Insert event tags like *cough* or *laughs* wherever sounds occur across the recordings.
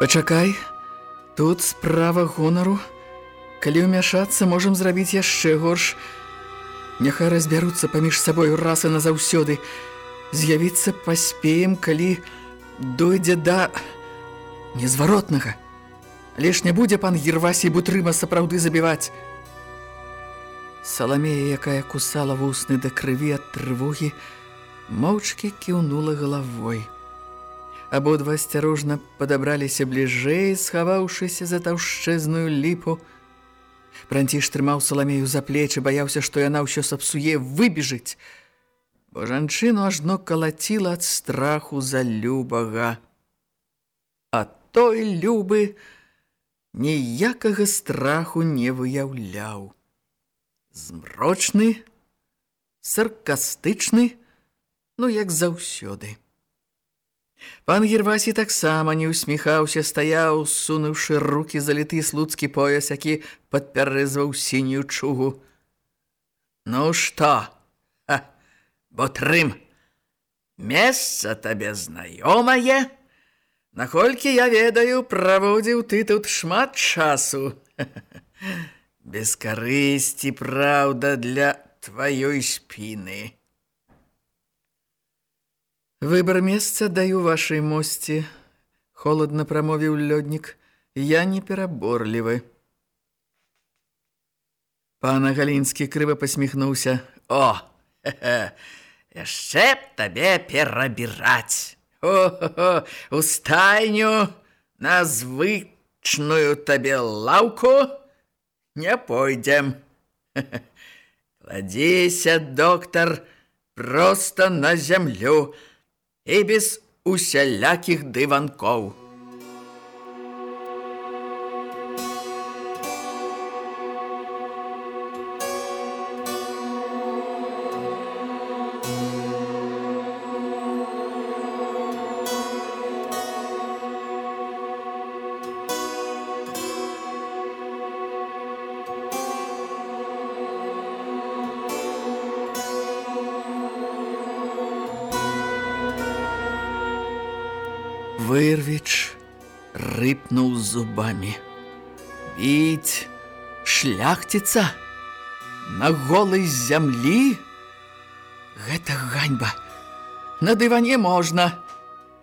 Пачакай, тут справа гонару. Калі ўмяшацца, можам зрабіць яшчэ горш. Няхай разбяруцца паміж сабою раз і назаўсёды. З'явіцца паспеем, калі дойдзе да незваротнага. Ж не будзе пан Гервасій Бутрыма сапраўды забіваць. Саламея, якая кусала вусны да крыві ад трывогі, моўчкі кіўнула галавой. Абодва асцярожна падабраліся бліжэй, схаваўшыся за таўшчэзную ліпу. Пранціш трымаў Саламею за плечы, баяўся, што яна ўсё сапсуе выбежыць, бо жанчыну ажно калаціла ад страху за любага. А той любы ніякага страху не выяўляў. Змрочны, саркастычны, ну як заўсёды. Пан Гервасі таксама не усміхаўся, стаяў, сунуўшы рукі заліты слуцкі пояс, які падпярэзваў сінюю чугу. Ну што? Ха, бо трым. Месца табе знаёмае? Наколькі я ведаю, праводзіў ты тут шмат часу. Без карысці, праўда, для тваёй спіны. Выбор месца даю вашай мосці, холодна прамовіў лёднік. Я не пераборлівы. Пана Галінскі крыва пасміхнуўся. О, яшчэ б табе перабіраць. О, у стайню на звычную табе лаўку не пойдзем. Кладзіся, доктар, проста на зямлю і без усялякіх дыванкоў. Вырвіч рыпнуў зубамі. Біць шляхціца на голай зямлі? Гэта ганьба. На дыване можна.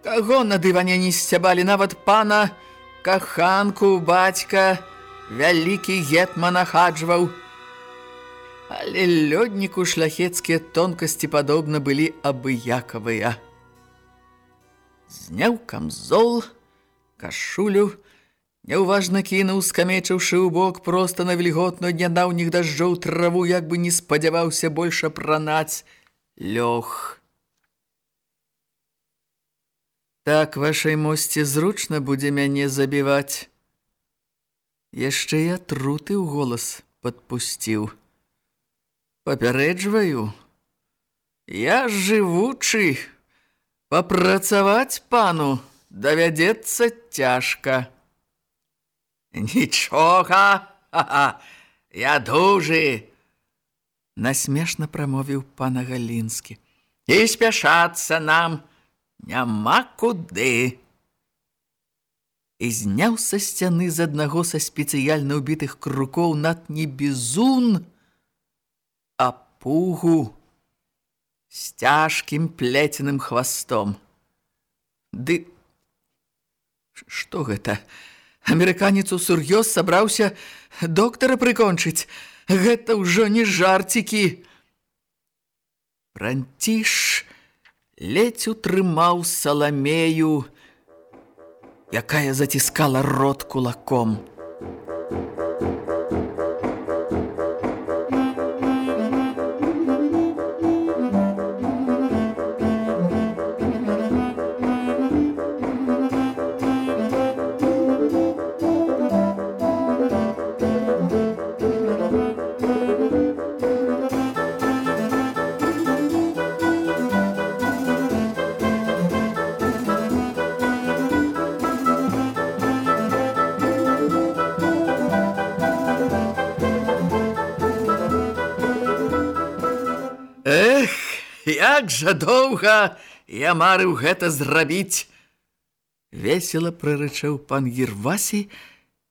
Каго на дыване не сцябалі нават пана, каханку, бацька, вялікі гетман ахаджваў. Але лёдніку шляхецкія тонкасці падобна былі абыякавыя зняў камзол, кашулю, няўважна кінуў, скамечыўшы ў бок проста на вільготную нядаўніх дажджоў траву, як бы не спадзяваўся больш апранаць лёг. Так вашай мосці зручна будзе мяне забіваць. Яшчэ я труты ў голас падпусціў. Папярэджваю, я жывучы, Папрацаваць пану давядзецца цяжка. Нічога, я дужы, насмешна прамовіў пана Галінскі. І спяшацца нам няма куды. і зняў са сцяны з аднаго са спецыяльна ўбітых крукоў над не бізун, а пугу з цяжкім плеценым хвастом. Ды што гэта? Амерыканец усур'ёз сабраўся доктара прыкончыць. Гэта ўжо не жарцікі. Пранціш ледзь утрымаў саламею, якая заціскала рот кулаком. Як жа доўга я марыў гэта зрабіць. Весела прырычаў пан Гервасі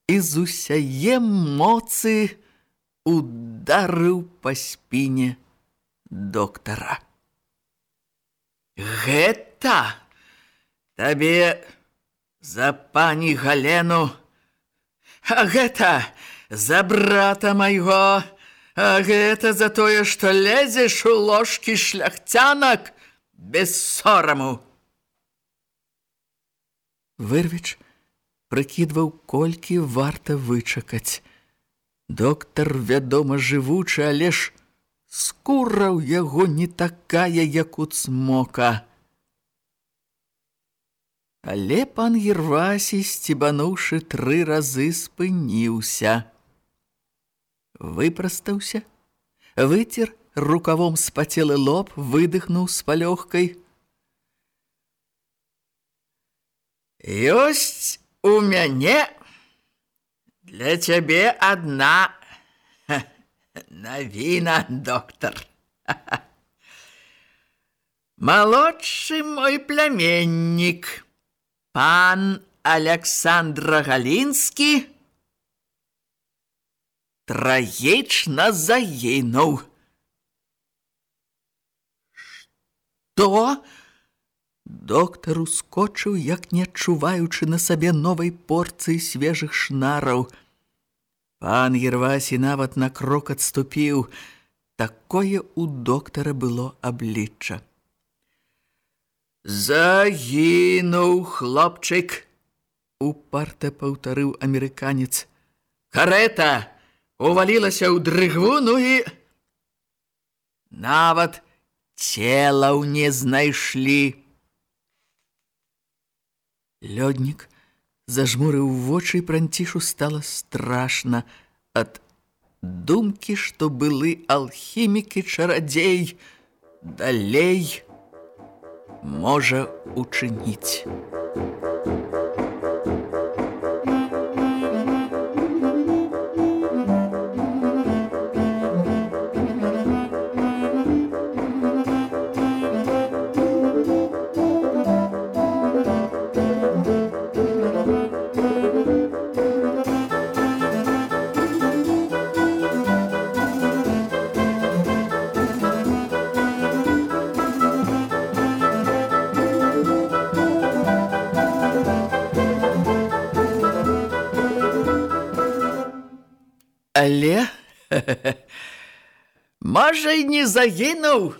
і з усяе моцы ударыў па спіне доктара. Гэта табе за пані Галену, а гэта за брата майго, А гэта за тое, што лезеш у ложкі шляхцянак без сораму. Вырвіч прыкідваў, колькі варта вычакаць. Доктар, вядома, жывучы, але ж скура ў яго не такая, як у цмока. Але пан Гервасі, сцібануўшы тры разы, спыніўся выпрастаўся, выцер рукавом спацелы лоб, выдыхнуў з палёгкай. Ёсць у мяне для цябе адна *laughs* навіна, доктар. *laughs* Малодшы мой пляменнік, пан Александра Галінскі, трагічна загінуў. Што? Доктар ускочыў, як не адчуваючы на сабе новай порцыі свежых шнараў. Пан Гервасі нават на крок адступіў. Такое у доктара было аблічча. Загінуў хлопчык, упарта паўтарыў амерыканец. Карета! Увалілася ў дрыгву, ну і нават целаў не знайшлі. Лёднік зажмурыў вочы, пранцішу стала страшна ад думкі, што былы алхімікі чарадзей далей можа учыніць. Але Можа і не загінуў.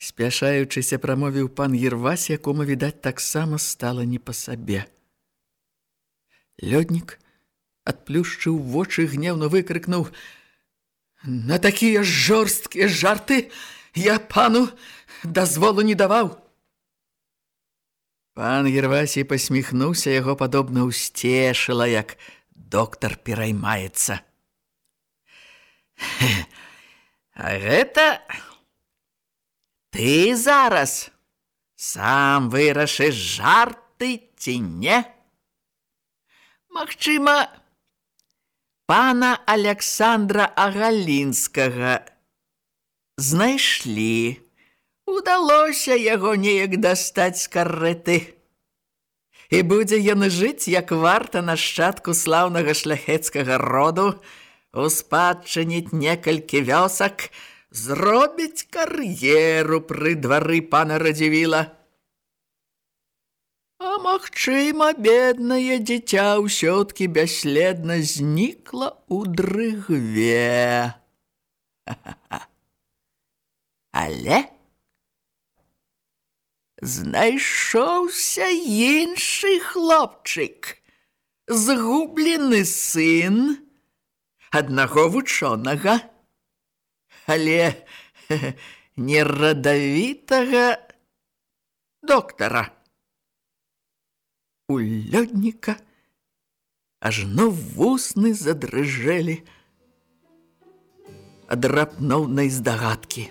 Спяшаючыся прамовіў пан Ервась, якому відаць таксама стала не па сабе. Лёднік адплюшчыў вочы гневно выкрыкнуў: « На такія жорсткія жарты я пану дазволу не даваў. Пан Ервасій пасміхнуўся, яго падобна ўсцешыла, як доктар пераймаецца. *laughs* А гэта ты зараз сам вырашыш жарты ці не? Магчыма, пана Александра Агалінскага знайшлі. Удалося яго неяк дастаць з карэты. І будзе ён жыць, як варта нашчадку слаўнага шляхецкага роду, успадчыніць некалькі вёсак, зробіць кар'еру пры двары пана Радзівіла. А магчыма, беднае дзіця ўсё-ткі бясследна знікла ў дрыгве. Але знайшоўся іншы хлопчык, згублены сын аднаго вучонага, але *laughs* нерадавітага доктара у лёдніка ажно вусны задрыжэлі ад рапноўнай здагадкі.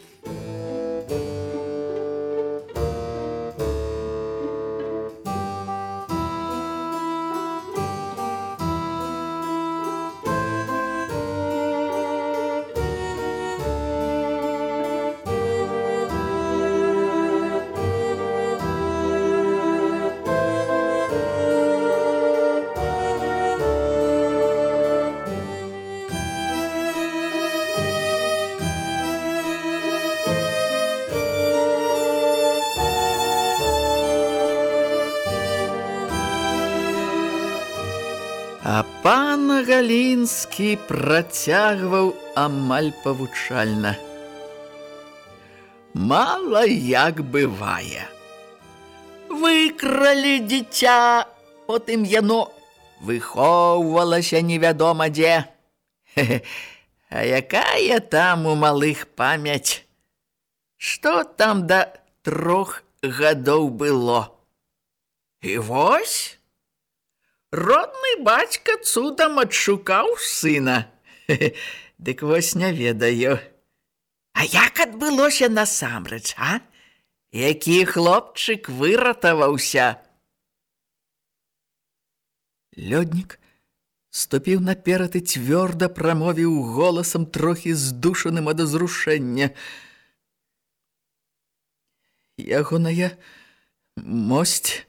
Галінскі працягваў амаль павучальна. Мала як бывае. Выкралі дзіця, потым яно выхоўвалася невядома дзе. А якая там у малых памяць? Што там да трох гадоў было? І вось... Родны бацька цудам адшукаў сына. *laughs* Дык вось не ведаю. А як адбылося насамрэч, а? Які хлопчык выратаваўся? Лёднік ступіў наперад і цвёрда прамовіў голасам трохі здушаным ад узрушэння. Ягоная мосць,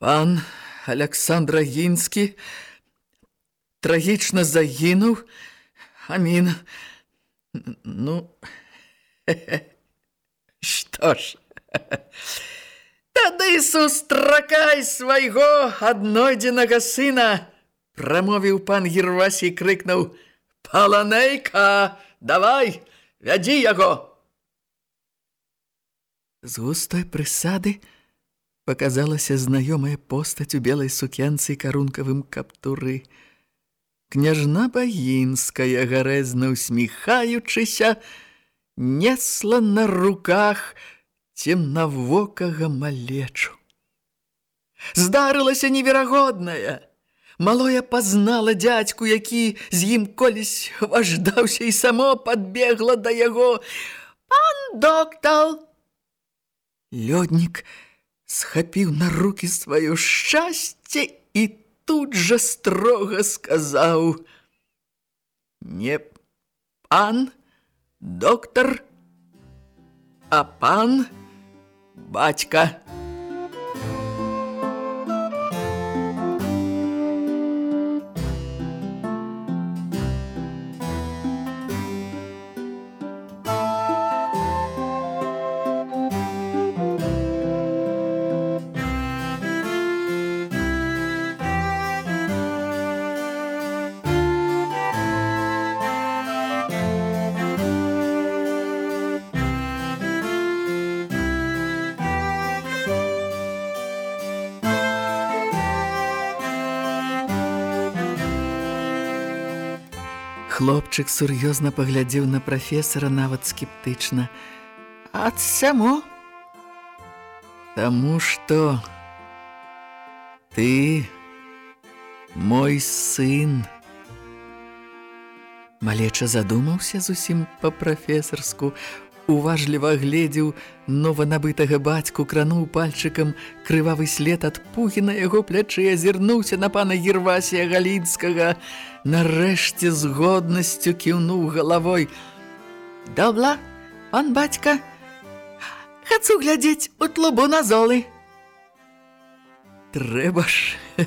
пан Александр Агінскі трагічна загінуў. Амін. Ну, *laughs* што ж, тады сустракай свайго аднойдзенага сына, прамовіў пан Гервасій крыкнуў: «Паланейка, давай, вядзі яго!» З густой прысады, показалася знаёмая постаць у белай сукенцы і карункавым каптуры. Княжна Багінская, гарэзна усміхаючыся, несла на руках цемнавокага малечу. Здарылася неверагоднае. Малое пазнала дзядзьку, які з ім колісь важдаўся і само падбегла да яго. «Пан доктал!» Лёднік – схапіў на руки сваё шчасце і тут жа строга сказаў: Не пан доктор, а пан бацька. Хлопчык сур'ёзна паглядзеў на прафесара нават скептычна. Ад само? Таму што ты мой сын. Малеча задумаўся зусім па-прафесарску, уважліва гледзеў нованабытага бацьку, крануў пальчыкам крывавы след ад пухі на яго плячы, азірнуўся на пана Гервасія Галінскага, нарэшце з годнасцю кіўнуў галавой. «Добла, пан бацька, хацу глядзець у тлубу на золы». трэба ж. *laughs*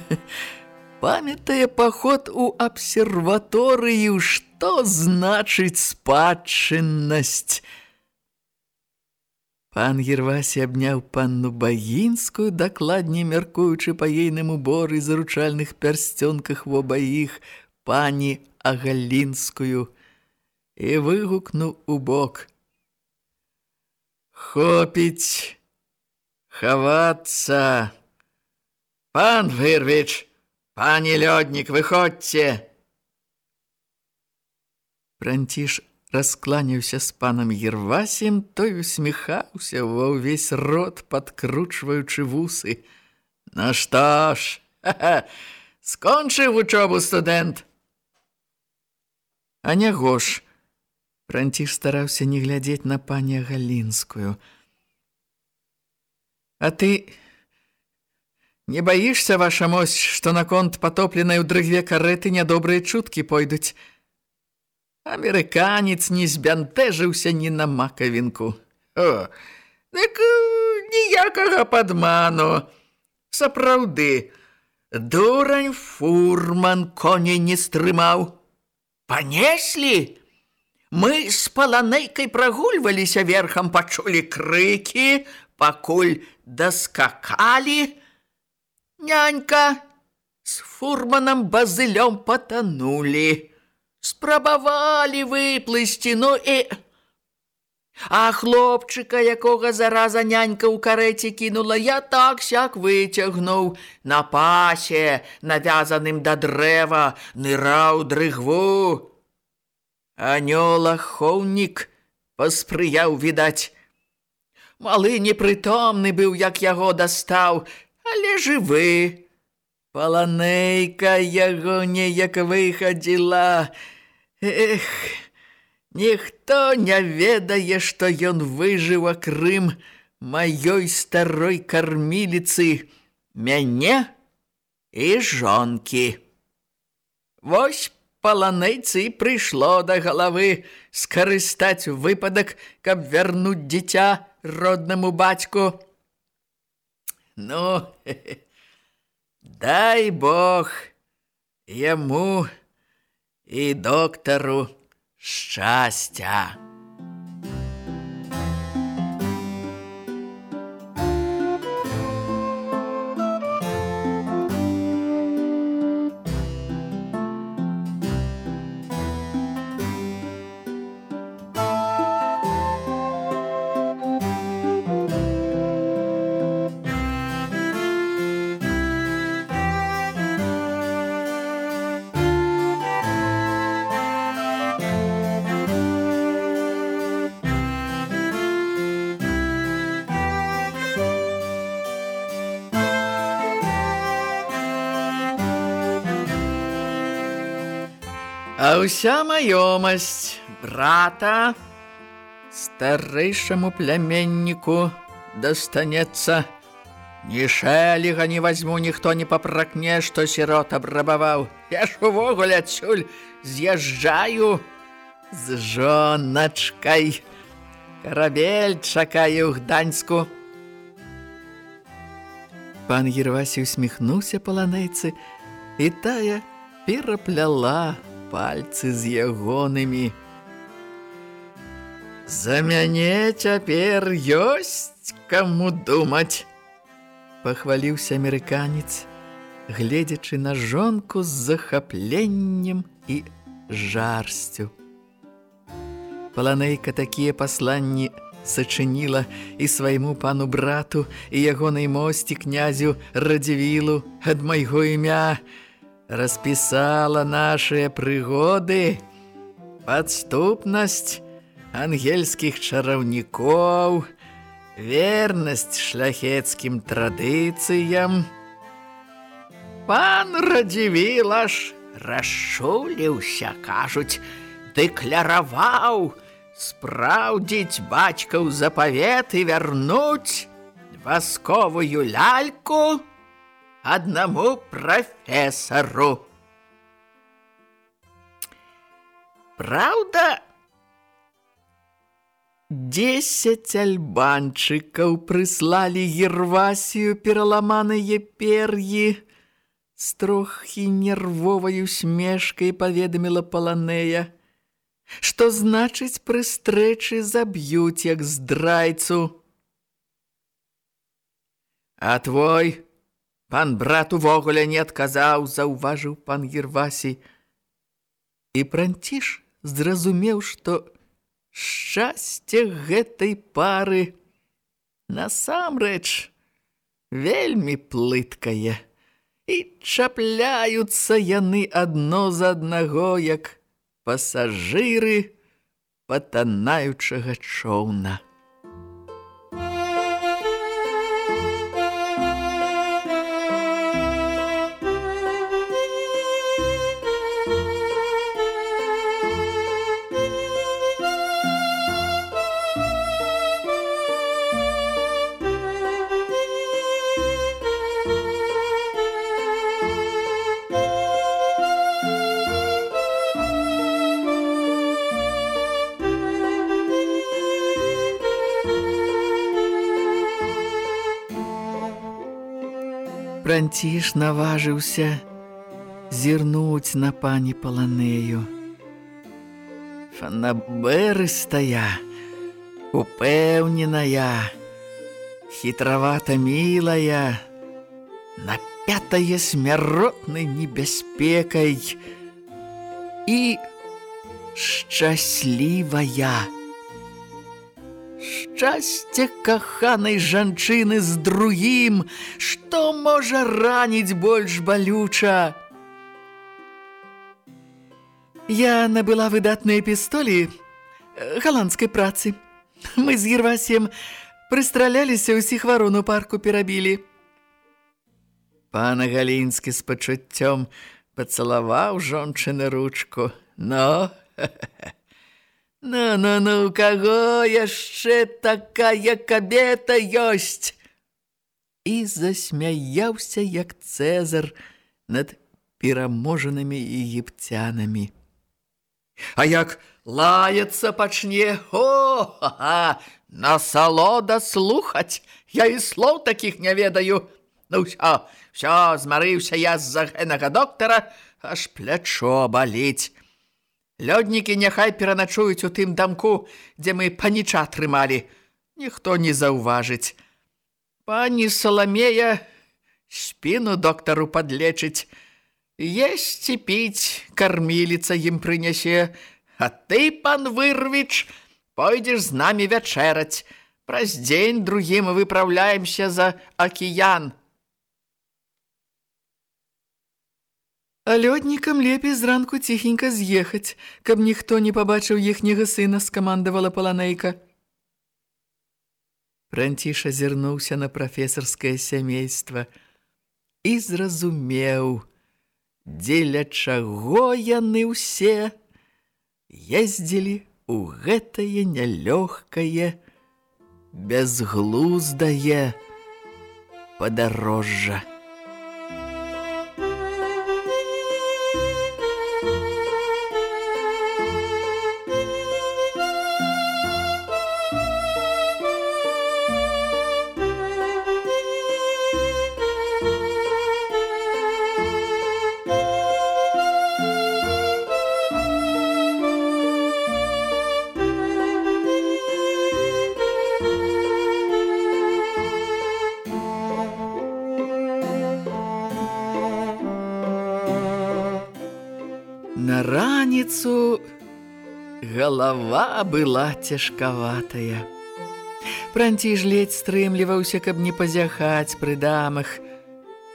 Памятае паход у абсерваторыю, што значыць спадчыннасць. Пан Гервасі абняў панну Багінскую, дакладней мяркуючы па ейным уборы і заручальных пярсцёнках в обаіх, пані Агалінскую, і выгукнуў у бок. Хопіць хавацца! Пан Вырвіч, пані лёднік, выходзьце! Пранціш раскланяўся з панам Ервасем, той усміхаўся ва ўвесь рот, падкручваючы вусы. Ну што ж, скончыў вучобу студэнт. А не гош. Пранціш стараўся не глядзець на пані Галінскую. А ты не баішся, ваша мось, што наконт патопленай у дрыгве карэты нядобрыя чуткі пойдуць? Амерыканец не збянтэжыўся ні на макавінку. О, дык ніякага падману. Сапраўды, дурань фурман коней не стрымаў. Панеслі? Мы з паланейкай прагульваліся верхам, пачулі крыкі, пакуль даскакалі. Нянька з фурманам базылём патанулі спрабавалі выплысці, ну і... А хлопчыка, якога зараза нянька ў карэце кінула, я так сяк выцягнуў на пасе, навязаным да дрэва, ныраў дрыгву. Анёла хоўнік паспрыяў, відаць. Малы непрытомны быў, як яго дастаў, але жывы. Паланейка яго неяк выхадзіла. Эх, ніхто не ведае, што ён выжыў акрым маёй старой карміліцы, мяне і жонкі. Вось паланейцы прыйшло да галавы скарыстаць выпадак, каб вярнуць дзіця роднаму бацьку. Ну, хе-хе. *laughs* Дай Бог яму і доктару шчасця. Ўся маёмасць брата старэйшаму пляменніку дастанецца. Ні шэліга не вазьму, ніхто не папракне, што сірот абрабаваў. Я ж увогуле адсюль з'язджаю з жоначкай. Карабель чакаю ў Гданьску. Пан Гервасі усміхнуўся паланейцы, і тая перапляла пальцы з ягонымі. За мяне цяпер ёсць каму думаць, пахваліўся амерыканец, гледзячы на жонку з захапленнем і жарсцю. Паланейка такія пасланні сачыніла і свайму пану брату і ягонай мосці князю Радзівілу ад майго імя, распісала нашыя прыгоды, падступнасць ангельскіх чараўнікоў, вернасць шляхецкім традыцыям. Пан Радзівіла ж расшуліўся, кажуць, дэкляраваў, спраўдзіць бацькаў запавет і вярнуць васковую ляльку, одному профессору. Правда, Десять альбанчыкаў прыслалі Гервасію пераламаныя пер'і. З трохі нервовай усмешкай паведаміла Паланея, што значыць пры стрэчы заб'юць як здрайцу. А твой пан брат увогуле не адказаў, заўважыў пан Гервасій. І пранціш зразумеў, што шчасце гэтай пары насамрэч вельмі плыткае. І чапляюцца яны адно з аднаго, як пасажыры патанаючага чоўна. Франціш наважыўся зірнуць на пані Паланею. Фанаберыстая, упэўненая, хітравата мілая, напятая смяротнай небяспекай і шчаслівая шчасце каханай жанчыны з другім, што можа раніць больш балюча. Я набыла выдатныя пістолі галандскай працы. Мы з Гервасіем прыстраляліся ўсіх варон у парку перабілі. Пана Галінскі з пачуццём пацалаваў жончыны ручку. Но, ха-ха-ха. *laughs* Ну, ну, ну, у каго яшчэ такая кабета ёсць? І засмяяўся, як Цэзар над пераможанымі егіпцянамі. А як лаяцца пачне, о, ха-ха, насалода слухаць, я і слоў такіх не ведаю. Ну, ўсё, ўсё, змарыўся я з-за гэнага доктара, аж плячо баліць. Лёднікі няхай пераначуюць у тым дамку, дзе мы паніча трымалі. Ніхто не заўважыць. Пані Саламея спіну доктару падлечыць. Есці піць, карміліца ім прынясе. А ты, пан Вырвіч, пойдзеш з намі вячэраць. Праз дзень другім выпраўляемся за акіян. А лёднікам лепей зранку ціхенька з'ехаць, каб ніхто не пабачыў іхняга сына, скамандавала паланейка. Франціш азірнуўся на прафесарскае сямейства і зразумеў, дзеля чаго яны ўсе ездзілі ў гэтае нялёгкае, безглуздае падарожжа. Раніцу галава была цяжкаватая. Пранціж ледзь стрымліваўся, каб не пазяхаць пры дамах.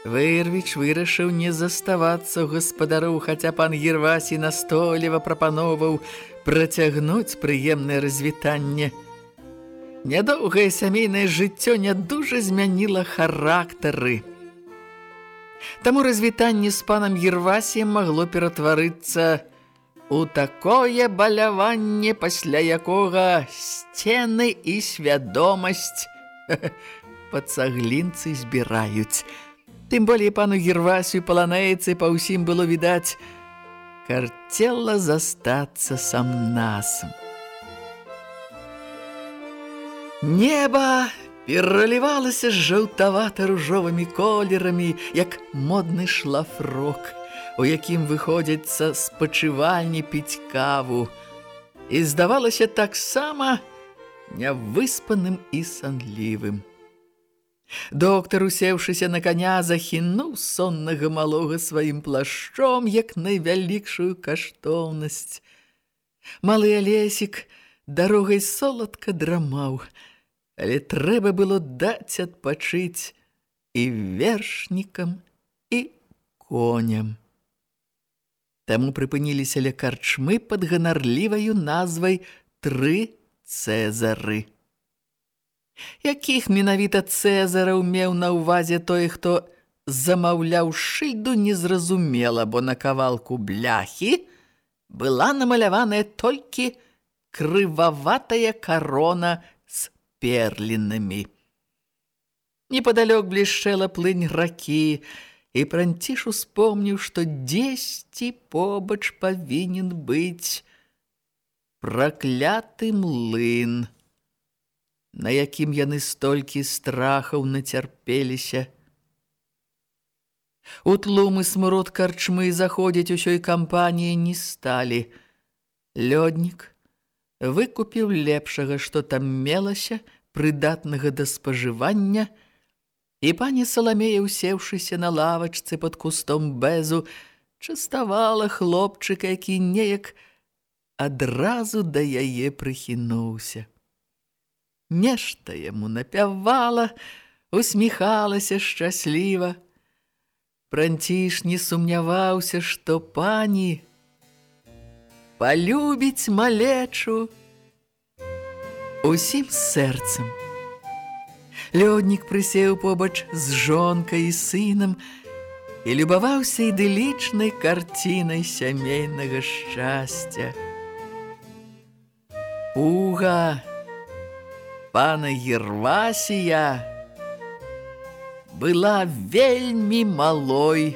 Вырвіч вырашыў не заставацца ў гаспадару, хаця пан Гервасій настойліва прапановаў працягнуць прыемнае развітанне. Нядоўгае сямейнае жыццё не дужа змяніла характары. Таму развітанне з панам Гервасіем магло ператварыцца у такое баляванне, пасля якога сцены і свядомасць *laughs* па цаглінцы збіраюць. Тым болей пану Гервасію паланейцы па ўсім было відаць, карцела застацца сам насам. Неба пералівалася жаўтавата-ружовымі колерамі, як модны шлафрок, у якім выходзіцца спачывальні піць каву. І здавалася таксама нявыспаным і санлівым. Доктар, усеўшыся на коня, захінуў соннага малога сваім плашчом, як найвялікшую каштоўнасць. Малы Алесік дарогай соладка драмаў – але трэба было даць адпачыць і вершнікам, і коням. Таму прыпыніліся ля карчмы пад ганарліваю назвай «Тры Цэзары». Якіх менавіта Цэзараў меў на ўвазе той, хто замаўляў шыльду незразумела, бо на кавалку бляхі была намаляваная толькі крываватая карона перлінамі. Непадалёк блішчэла плынь ракі, і Пранціш успомніў, што дзесьці побач павінен быць пракляты млын, на якім яны столькі страхаў нацярпеліся. У тлумы смурод карчмы заходзіць усёй кампаніі не сталі. Лёднік выкупіў лепшага, што там мелася, прыдатнага да спажывання, і пані Саламея, усеўшыся на лавачцы пад кустом бэзу, частавала хлопчыка, які неяк адразу да яе прыхінуўся. Нешта яму напявала, усміхалася шчасліва. Пранціш не сумняваўся, што пані палюбіць малечу, усім сэрцам. Лёднік прысеў побач з жонкай і сынам і любаваўся ідылічнай карцінай сямейнага шчасця. Пуга пана Гервасія была вельмі малой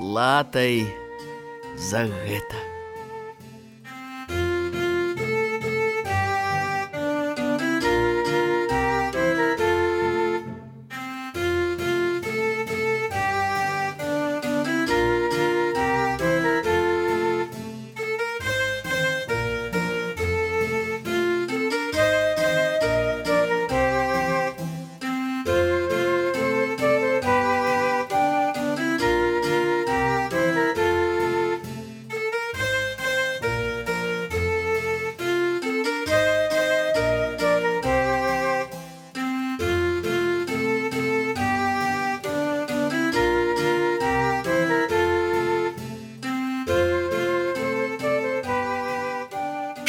платай за гэта.